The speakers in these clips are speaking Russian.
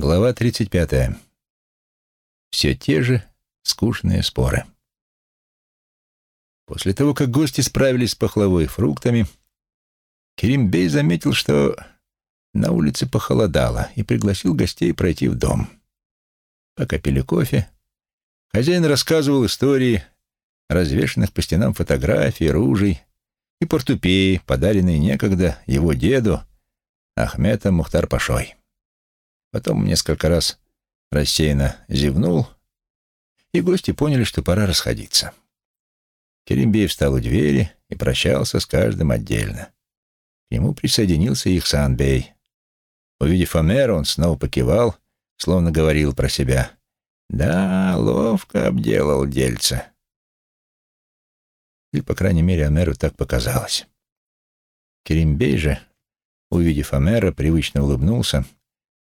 Глава 35. Все те же скучные споры. После того, как гости справились с пахлавой и фруктами, Керимбей заметил, что на улице похолодало, и пригласил гостей пройти в дом. Пока пили кофе, хозяин рассказывал истории развешанных по стенам фотографий, ружей и портупеи, подаренные некогда его деду Ахметом Мухтар-Пашой. Потом несколько раз рассеянно зевнул, и гости поняли, что пора расходиться. Керимбей встал у двери и прощался с каждым отдельно. К нему присоединился Ихсан-бей. Увидев Омера, он снова покивал, словно говорил про себя. «Да, ловко обделал дельца». Или, по крайней мере, Амеру так показалось. Керимбей же, увидев Амера, привычно улыбнулся —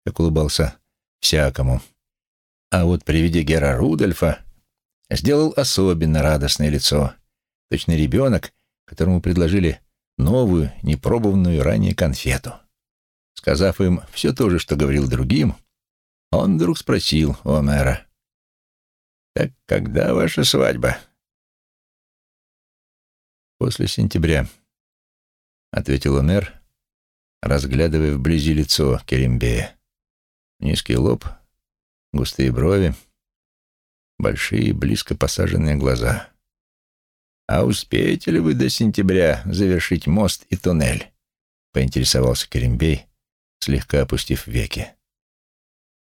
как улыбался всякому. А вот при виде Гера Рудольфа сделал особенно радостное лицо. Точно ребенок, которому предложили новую, непробованную ранее конфету. Сказав им все то же, что говорил другим, он вдруг спросил у мэра. «Так когда ваша свадьба?» «После сентября», — ответил Омер, разглядывая вблизи лицо Керембея. Низкий лоб, густые брови, большие, близко посаженные глаза. «А успеете ли вы до сентября завершить мост и туннель?» — поинтересовался Керембей, слегка опустив веки.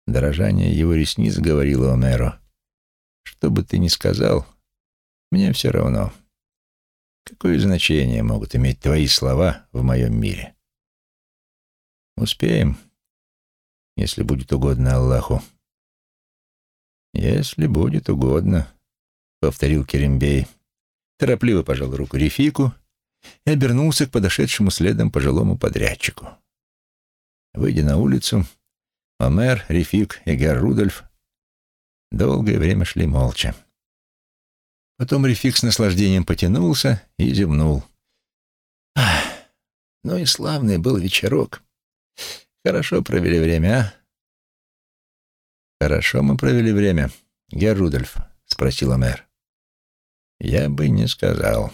Дорожание его ресниц говорило Омеру. «Что бы ты ни сказал, мне все равно. Какое значение могут иметь твои слова в моем мире?» «Успеем», если будет угодно Аллаху. «Если будет угодно», — повторил Керембей. Торопливо пожал руку Рефику и обернулся к подошедшему следом пожилому подрядчику. Выйдя на улицу, Омер, Рефик и Гер Рудольф долгое время шли молча. Потом Рефик с наслаждением потянулся и зевнул. «Ах, ну и славный был вечерок. Хорошо провели время, а? Хорошо мы провели время, Герр Рудольф, спросила мэр. Я бы не сказал.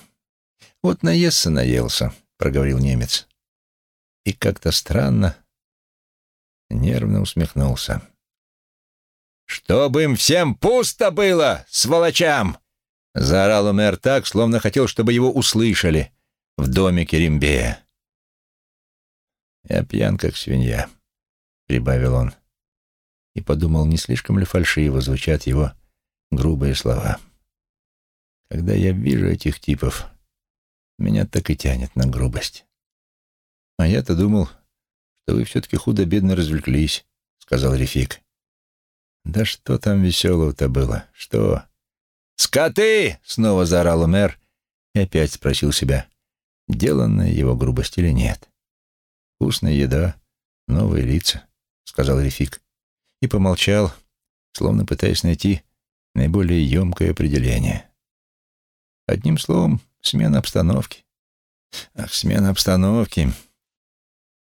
Вот наесться наелся, проговорил немец. И как-то странно, нервно усмехнулся. «Чтобы им всем пусто было, сволочам!» Заорал мэр так, словно хотел, чтобы его услышали в доме Керимбея. «Я пьян, как свинья», — прибавил он. И подумал, не слишком ли фальшиво звучат его грубые слова. «Когда я вижу этих типов, меня так и тянет на грубость». «А я-то думал, что вы все-таки худо-бедно развлеклись», — сказал Рефик. «Да что там веселого-то было? Что?» «Скоты!» — снова заорал мэр и опять спросил себя, деланная его грубость или нет. «Вкусная еда, новые лица», — сказал Рефик. И помолчал, словно пытаясь найти наиболее емкое определение. Одним словом, смена обстановки. Ах, смена обстановки.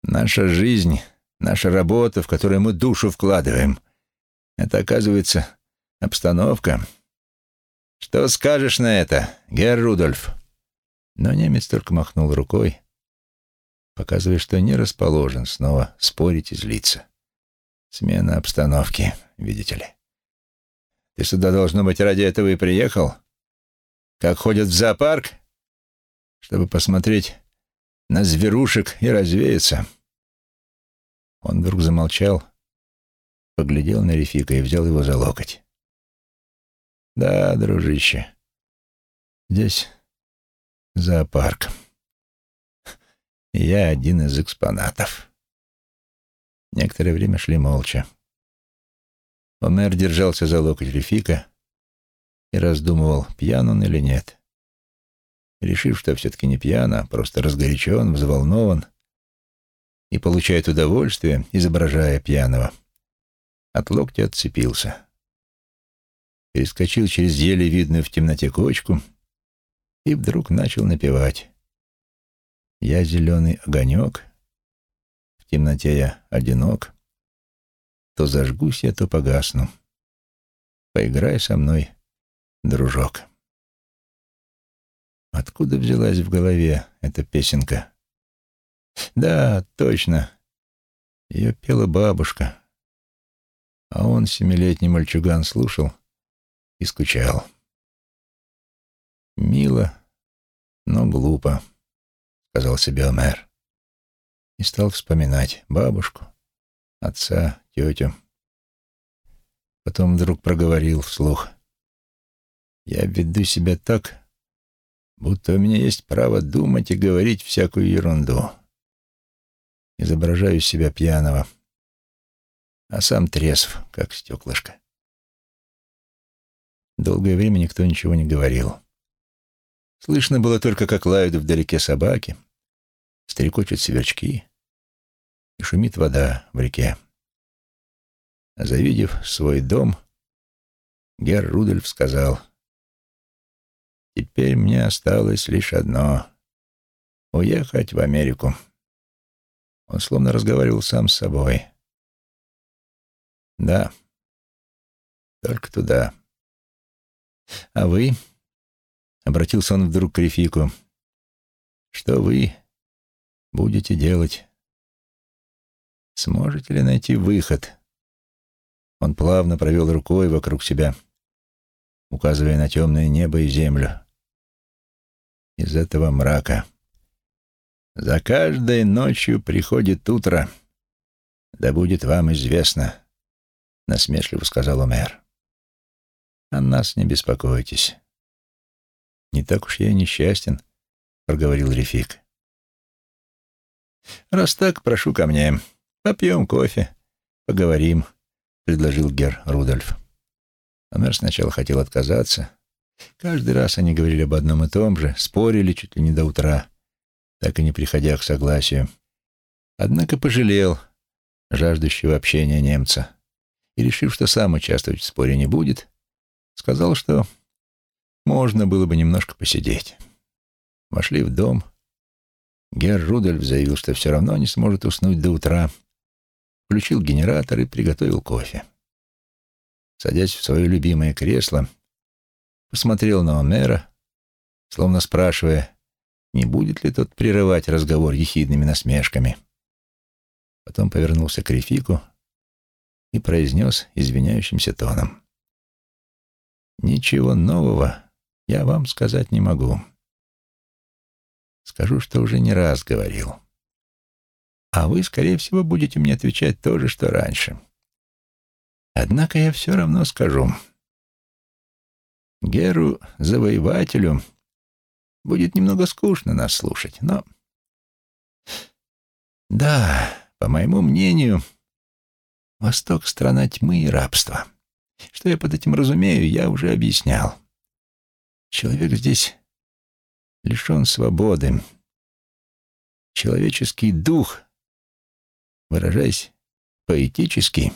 Наша жизнь, наша работа, в которую мы душу вкладываем. Это, оказывается, обстановка. Что скажешь на это, Герр Рудольф? Но немец только махнул рукой, показывая, что не расположен снова спорить и злиться. Смена обстановки, видите ли. Ты сюда, должно быть, ради этого и приехал? Как ходят в зоопарк? Чтобы посмотреть на зверушек и развеяться. Он вдруг замолчал, поглядел на Рефика и взял его за локоть. «Да, дружище, здесь зоопарк» я один из экспонатов. Некоторое время шли молча. Омер держался за локоть Рефика и раздумывал, пьян он или нет. Решив, что все-таки не пьян, а просто разгорячен, взволнован и получает удовольствие, изображая пьяного, от локтя отцепился. Перескочил через еле видную в темноте кочку и вдруг начал напевать. Я зеленый огонек, в темноте я одинок. То зажгусь я, то погасну. Поиграй со мной, дружок. Откуда взялась в голове эта песенка? Да, точно. Ее пела бабушка. А он, семилетний мальчуган, слушал и скучал. «Мило, но глупо», — сказал себе Омер. И стал вспоминать бабушку, отца, тетю. Потом вдруг проговорил вслух. «Я веду себя так, будто у меня есть право думать и говорить всякую ерунду. Изображаю себя пьяного, а сам трезв, как стеклышко». Долгое время никто ничего не говорил. Слышно было только, как лают вдалеке собаки, стрекочут сверчки и шумит вода в реке. Завидев свой дом, Гер Рудольф сказал, «Теперь мне осталось лишь одно — уехать в Америку». Он словно разговаривал сам с собой. «Да, только туда». «А вы?» — обратился он вдруг к Рефику. «Что вы будете делать? Сможете ли найти выход?» Он плавно провел рукой вокруг себя, указывая на темное небо и землю. Из этого мрака. «За каждой ночью приходит утро. Да будет вам известно», — насмешливо сказал Омер. О нас не беспокойтесь. Не так уж я несчастен, проговорил Рефик. Раз так, прошу ко мне. Попьем кофе, поговорим, предложил Гер Рудольф. Омер сначала хотел отказаться. Каждый раз они говорили об одном и том же, спорили чуть ли не до утра, так и не приходя к согласию. Однако пожалел жаждущего общения немца и, решив, что сам участвовать в споре не будет, Сказал, что можно было бы немножко посидеть. Вошли в дом. Герр Рудольф заявил, что все равно не сможет уснуть до утра. Включил генератор и приготовил кофе. Садясь в свое любимое кресло, посмотрел на Омера, словно спрашивая, не будет ли тот прерывать разговор ехидными насмешками. Потом повернулся к Рефику и произнес извиняющимся тоном. Ничего нового я вам сказать не могу. Скажу, что уже не раз говорил. А вы, скорее всего, будете мне отвечать то же, что раньше. Однако я все равно скажу. Геру, завоевателю, будет немного скучно нас слушать, но... Да, по моему мнению, Восток — страна тьмы и рабства. Что я под этим разумею, я уже объяснял. Человек здесь лишен свободы. Человеческий дух, выражаясь поэтически,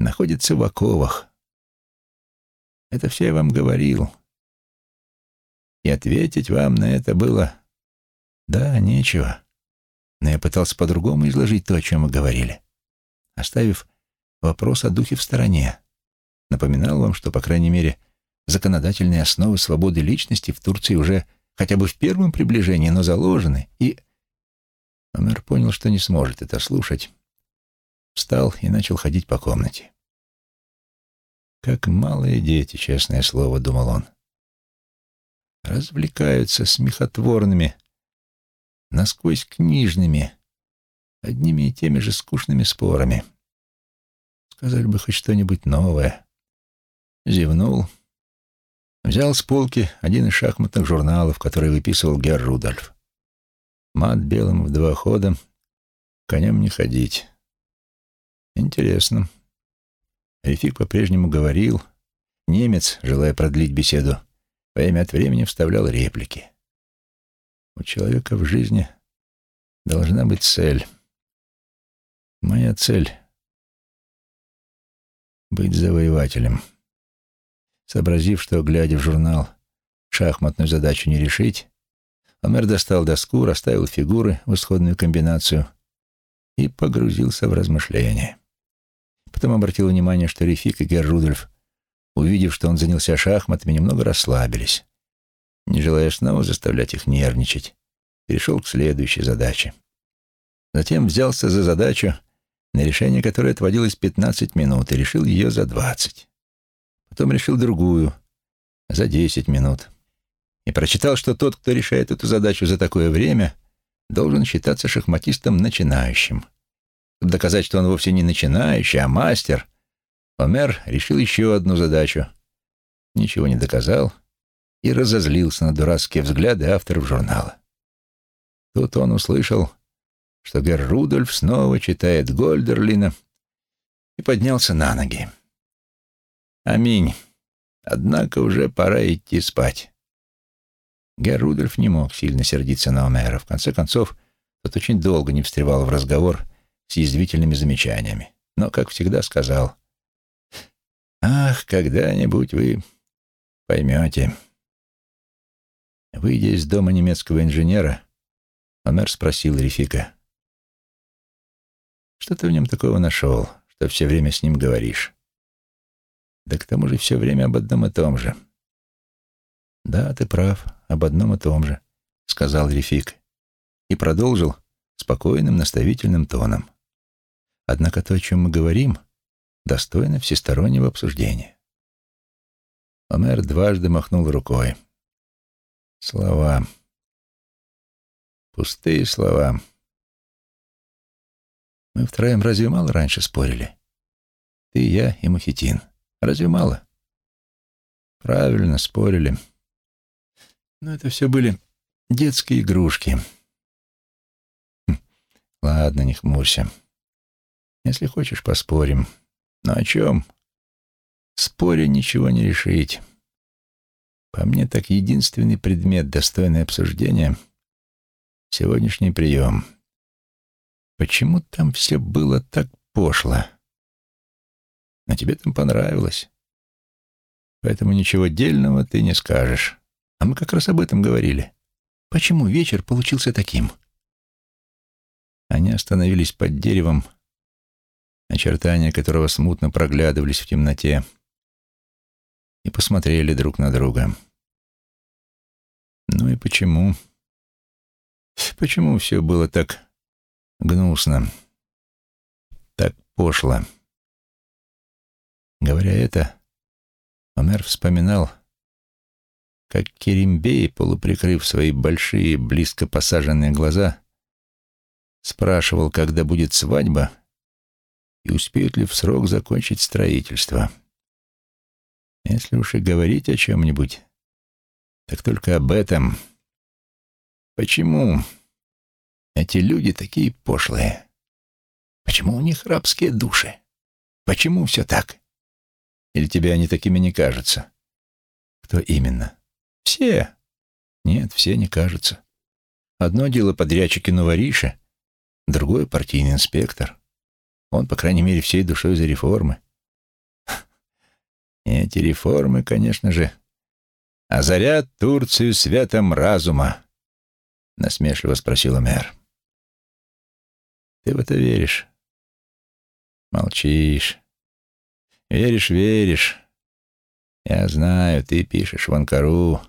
находится в оковах. Это все я вам говорил. И ответить вам на это было «да, нечего». Но я пытался по-другому изложить то, о чем вы говорили, оставив вопрос о духе в стороне. Напоминал вам, что, по крайней мере, законодательные основы свободы личности в Турции уже хотя бы в первом приближении, но заложены, и... Омер понял, что не сможет это слушать. Встал и начал ходить по комнате. «Как малые дети, честное слово», — думал он. «Развлекаются смехотворными, насквозь книжными, одними и теми же скучными спорами. Сказали бы хоть что-нибудь новое зевнул, взял с полки один из шахматных журналов, который выписывал Герр Рудольф. Мат белым в два хода, конем не ходить. Интересно. Рефик по-прежнему говорил. Немец, желая продлить беседу, время от времени вставлял реплики. У человека в жизни должна быть цель. Моя цель — быть завоевателем. Сообразив, что, глядя в журнал, шахматную задачу не решить, Омер достал доску, расставил фигуры в исходную комбинацию и погрузился в размышления. потом обратил внимание, что Рефик и Герр Рудольф, увидев, что он занялся шахматами, немного расслабились. Не желая снова заставлять их нервничать, перешел к следующей задаче. Затем взялся за задачу, на решение которой отводилось 15 минут, и решил ее за 20. Потом решил другую, за 10 минут. И прочитал, что тот, кто решает эту задачу за такое время, должен считаться шахматистом начинающим. Чтобы доказать, что он вовсе не начинающий, а мастер, Омер решил еще одну задачу. Ничего не доказал и разозлился на дурацкие взгляды авторов журнала. Тут он услышал, что Герр Рудольф снова читает Гольдерлина и поднялся на ноги. Аминь. Однако уже пора идти спать. Герр Рудольф не мог сильно сердиться на Омера. В конце концов, тот очень долго не встревал в разговор с язвительными замечаниями. Но, как всегда, сказал, «Ах, когда-нибудь вы поймете». Выйдя из дома немецкого инженера, Омер спросил Рефика, «Что ты в нем такого нашел, что все время с ним говоришь?» «Да к тому же все время об одном и том же». «Да, ты прав, об одном и том же», — сказал Рефик. И продолжил спокойным, наставительным тоном. «Однако то, о чем мы говорим, достойно всестороннего обсуждения». Омер дважды махнул рукой. Слова. Пустые слова. Мы втроем разве мало раньше спорили? Ты, я и Мухитин. Разве мало? Правильно, спорили. Но это все были детские игрушки. Хм, ладно, не хмурься. Если хочешь, поспорим. Но о чем? Споре ничего не решить. По мне, так единственный предмет, достойный обсуждения — сегодняшний прием. Почему там все было так пошло? Но тебе там понравилось. Поэтому ничего дельного ты не скажешь. А мы как раз об этом говорили. Почему вечер получился таким? Они остановились под деревом, очертания которого смутно проглядывались в темноте, и посмотрели друг на друга. Ну и почему? Почему все было так гнусно, так пошло? Говоря это, Омер вспоминал, как Керимбей, полуприкрыв свои большие, близко посаженные глаза, спрашивал, когда будет свадьба и успеют ли в срок закончить строительство. Если уж и говорить о чем-нибудь, так только об этом. Почему эти люди такие пошлые? Почему у них рабские души? Почему все так? Или тебе они такими не кажутся? Кто именно? Все. Нет, все не кажутся. Одно дело подрядчики новориши, другое — партийный инспектор. Он, по крайней мере, всей душой за реформы. Эти реформы, конечно же, озарят Турцию светом разума, — насмешливо спросила мэр. Ты в это веришь? Молчишь. Веришь, веришь. Я знаю, ты пишешь в Анкару,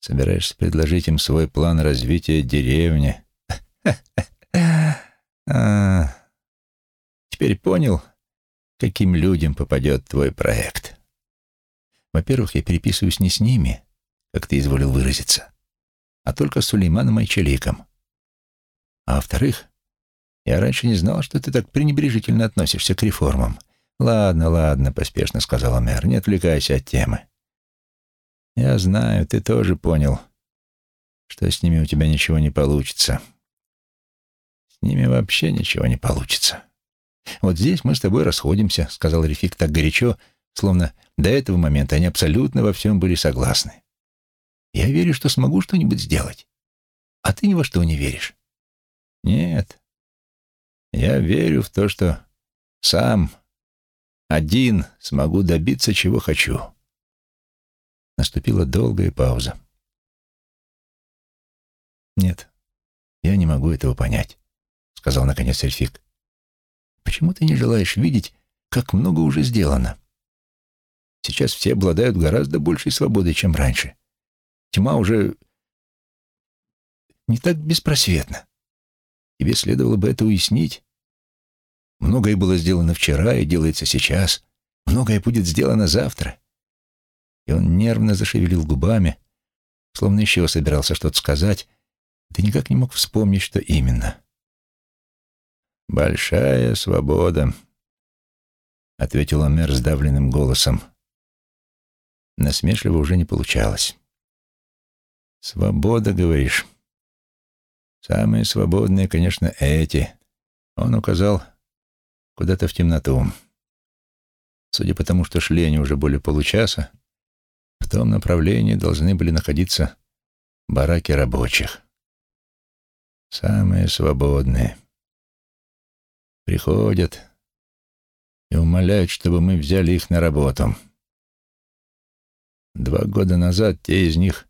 Собираешься предложить им свой план развития деревни. А, теперь понял, каким людям попадет твой проект. Во-первых, я переписываюсь не с ними, как ты изволил выразиться, а только с Сулейманом Айчаликом. А во-вторых, я раньше не знал, что ты так пренебрежительно относишься к реформам. Ладно, ладно, поспешно сказала мэр, не отвлекайся от темы. Я знаю, ты тоже понял, что с ними у тебя ничего не получится. С ними вообще ничего не получится. Вот здесь мы с тобой расходимся, сказал Рефик так горячо, словно до этого момента они абсолютно во всем были согласны. Я верю, что смогу что-нибудь сделать. А ты ни во что не веришь. Нет. Я верю в то, что сам один смогу добиться, чего хочу. Наступила долгая пауза. «Нет, я не могу этого понять», — сказал наконец Эльфик. «Почему ты не желаешь видеть как много уже сделано. Сейчас все обладают гораздо большей свободой, чем раньше. Тьма уже не так беспросветна. Тебе следовало бы это уяснить. Многое было сделано вчера и делается сейчас. Многое будет сделано завтра. И он нервно зашевелил губами, словно еще собирался что-то сказать, да никак не мог вспомнить, что именно. «Большая свобода», — ответил Омер сдавленным голосом. Насмешливо уже не получалось. «Свобода, говоришь?» «Самые свободные, конечно, эти». Он указал куда-то в темноту. Судя по тому, что шли они уже более получаса, в том направлении должны были находиться бараки рабочих. Самые свободные. Приходят и умоляют, чтобы мы взяли их на работу. Два года назад те из них,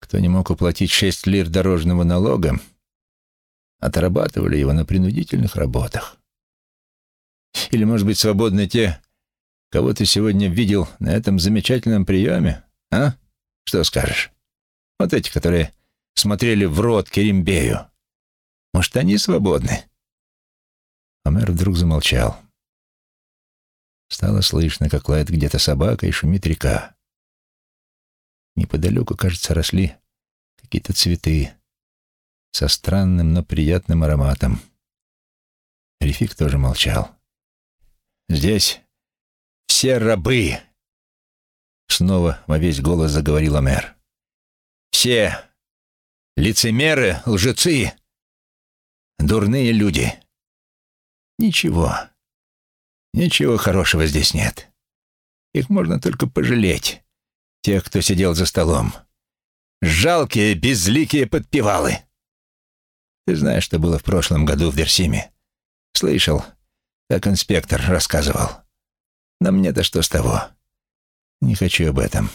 кто не мог уплатить шесть лир дорожного налога, отрабатывали его на принудительных работах. Или, может быть, свободны те, кого ты сегодня видел на этом замечательном приеме, а? Что скажешь? Вот эти, которые смотрели в рот Керимбею. Может, они свободны?» Омер вдруг замолчал. Стало слышно, как лает где-то собака и шумит река. Неподалеку, кажется, росли какие-то цветы со странным, но приятным ароматом. Рефик тоже молчал. «Здесь все рабы!» Снова во весь голос заговорил Омер. «Все лицемеры, лжецы, дурные люди. Ничего, ничего хорошего здесь нет. Их можно только пожалеть, тех, кто сидел за столом. Жалкие, безликие подпевалы. Ты знаешь, что было в прошлом году в Версиме? Слышал, как инспектор рассказывал. Но мне-то что с того? Не хочу об этом.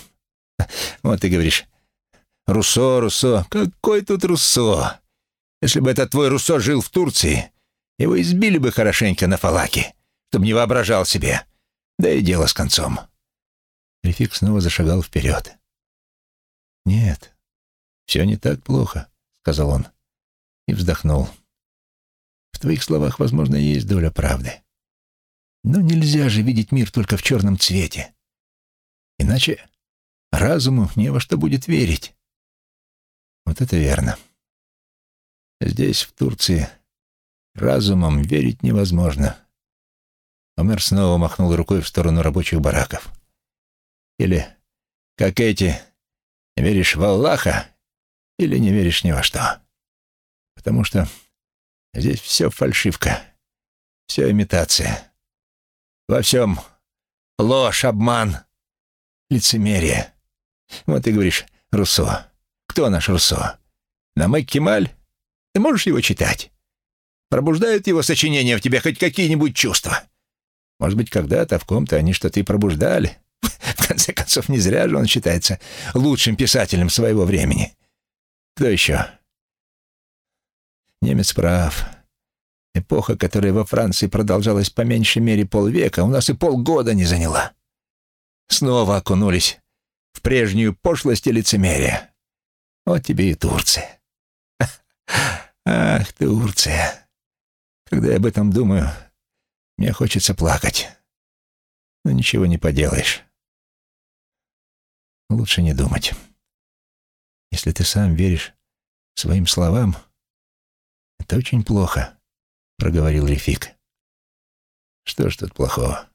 Вот ты говоришь, Руссо, Руссо. Какой тут Руссо? Если бы этот твой Руссо жил в Турции, его избили бы хорошенько на фалаке, чтобы не воображал себе. Да и дело с концом. Рефик снова зашагал вперед. «Нет, все не так плохо», — сказал он и вздохнул. «В твоих словах, возможно, есть доля правды. Но нельзя же видеть мир только в черном цвете. Иначе разуму не во что будет верить». «Вот это верно. Здесь, в Турции, разумом верить невозможно. Омер снова махнул рукой в сторону рабочих бараков. Или, как эти, веришь в Аллаха или не веришь ни во что. Потому что здесь все фальшивка, все имитация. Во всем ложь, обман, лицемерие. Вот ты говоришь, Руссо. Кто наш Руссо? Намек Кемаль? Ты можешь его читать? Пробуждают его сочинения в тебе хоть какие-нибудь чувства? Может быть, когда-то в ком-то они что-то и пробуждали. В конце концов, не зря же он считается лучшим писателем своего времени. Кто еще? Немец прав. Эпоха, которая во Франции продолжалась по меньшей мере полвека, у нас и полгода не заняла. Снова окунулись в прежнюю пошлость и лицемерие. Вот тебе и Турция. Ах, Турция. Когда я об этом думаю, мне хочется плакать. Но ничего не поделаешь. Лучше не думать. Если ты сам веришь своим словам, это очень плохо, проговорил Рефик. Что ж тут плохого?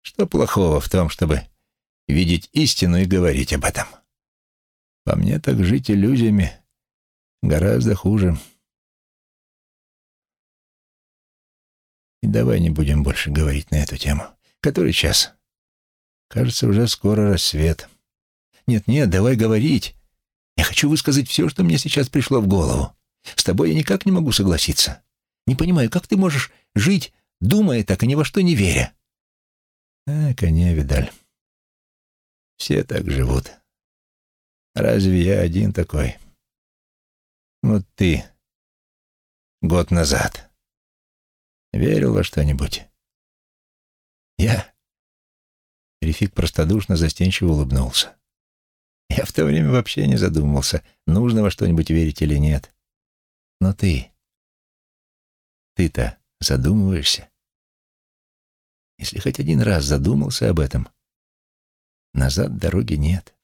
Что плохого в том, чтобы видеть истину и говорить об этом? По мне так жить иллюзиями гораздо хуже. И давай не будем больше говорить на эту тему. Который час? Кажется, уже скоро рассвет. Нет-нет, давай говорить. Я хочу высказать все, что мне сейчас пришло в голову. С тобой я никак не могу согласиться. Не понимаю, как ты можешь жить, думая так и ни во что не веря? А, коне, Видаль. Все так живут. Разве я один такой? Вот ты год назад верил во что-нибудь? Я... Рефик простодушно, застенчиво улыбнулся. Я в то время вообще не задумывался, нужно во что-нибудь верить или нет. Но ты... Ты-то задумываешься? Если хоть один раз задумался об этом, назад дороги нет.